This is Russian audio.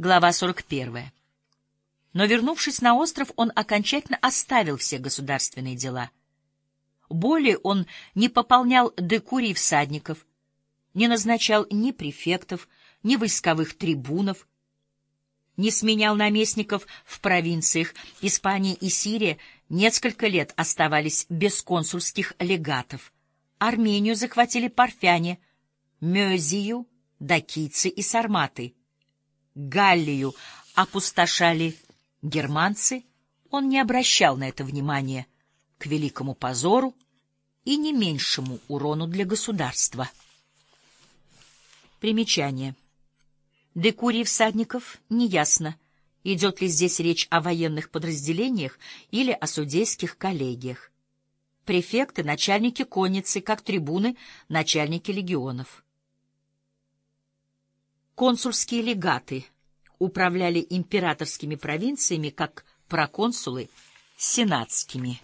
Глава 41. Но, вернувшись на остров, он окончательно оставил все государственные дела. Более он не пополнял декурий всадников, не назначал ни префектов, ни войсковых трибунов, не сменял наместников в провинциях. Испания и Сирия несколько лет оставались без консульских легатов. Армению захватили парфяне, Мезию, дакийцы и сарматы. Галлию опустошали германцы, он не обращал на это внимания к великому позору и не меньшему урону для государства. Примечание. Декурий всадников неясно, идет ли здесь речь о военных подразделениях или о судейских коллегиях. Префекты — начальники конницы, как трибуны — начальники легионов. Консульские легаты управляли императорскими провинциями, как проконсулы — сенатскими.